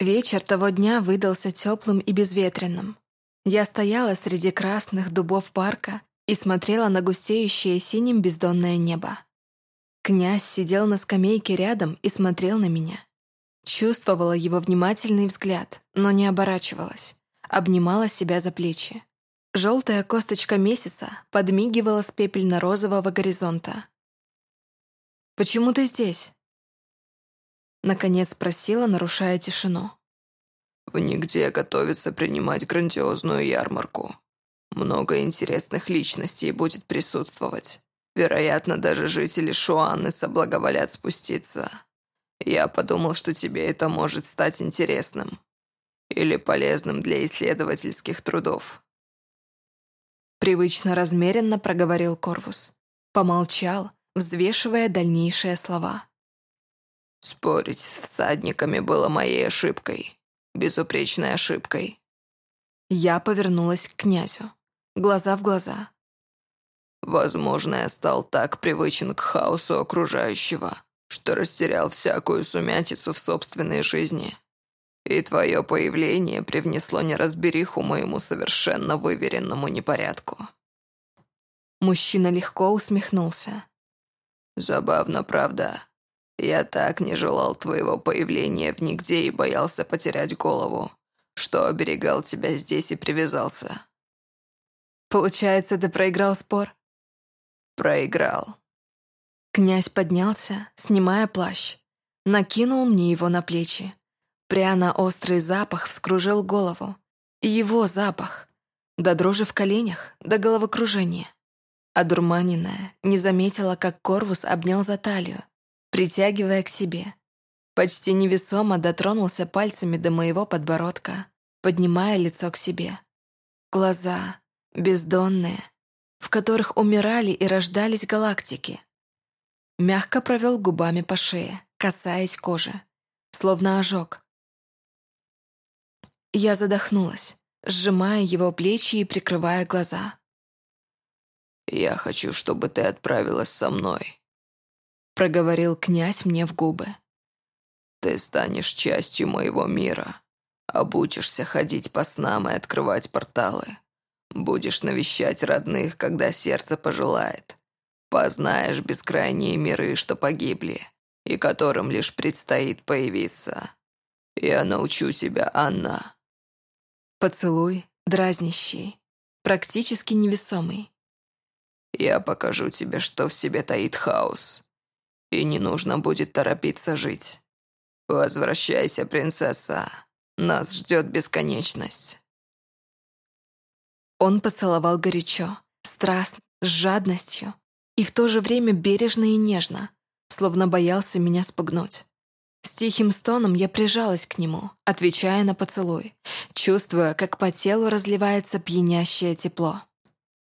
Вечер того дня выдался теплым и безветренным. Я стояла среди красных дубов парка и смотрела на густеющее синим бездонное небо. Князь сидел на скамейке рядом и смотрел на меня. Чувствовала его внимательный взгляд, но не оборачивалась. Обнимала себя за плечи. Желтая косточка месяца подмигивала с пепельно-розового горизонта. «Почему ты здесь?» Наконец спросила, нарушая тишину. «В нигде готовится принимать грандиозную ярмарку. Много интересных личностей будет присутствовать. Вероятно, даже жители Шуанны соблаговолят спуститься. Я подумал, что тебе это может стать интересным. Или полезным для исследовательских трудов. Привычно размеренно проговорил Корвус. Помолчал, взвешивая дальнейшие слова. Спорить с всадниками было моей ошибкой. Безупречной ошибкой. Я повернулась к князю. Глаза в глаза. Возможно, я стал так привычен к хаосу окружающего, что растерял всякую сумятицу в собственной жизни. И твое появление привнесло неразбериху моему совершенно выверенному непорядку. Мужчина легко усмехнулся. Забавно, правда? Я так не желал твоего появления в нигде и боялся потерять голову, что оберегал тебя здесь и привязался. Получается, ты проиграл спор? Проиграл. Князь поднялся, снимая плащ, накинул мне его на плечи. Пряно-острый запах вскружил голову. Его запах. До дрожи в коленях, до головокружения. Одурманенная, не заметила, как Корвус обнял за талию, притягивая к себе. Почти невесомо дотронулся пальцами до моего подбородка, поднимая лицо к себе. Глаза, бездонные, в которых умирали и рождались галактики. Мягко провел губами по шее, касаясь кожи, словно ожог. Я задохнулась, сжимая его плечи и прикрывая глаза. «Я хочу, чтобы ты отправилась со мной», — проговорил князь мне в губы. «Ты станешь частью моего мира, обучишься ходить по снам и открывать порталы, будешь навещать родных, когда сердце пожелает, Познаешь бескрайние миры, что погибли, и которым лишь предстоит появиться. Я научу тебя, Анна». Поцелуй, дразнящий, практически невесомый. «Я покажу тебе, что в себе таит хаос, и не нужно будет торопиться жить. Возвращайся, принцесса, нас ждет бесконечность». Он поцеловал горячо, страстно, с жадностью, и в то же время бережно и нежно, словно боялся меня спугнуть. С тихим стоном я прижалась к нему, отвечая на поцелуй, чувствуя, как по телу разливается пьянящее тепло.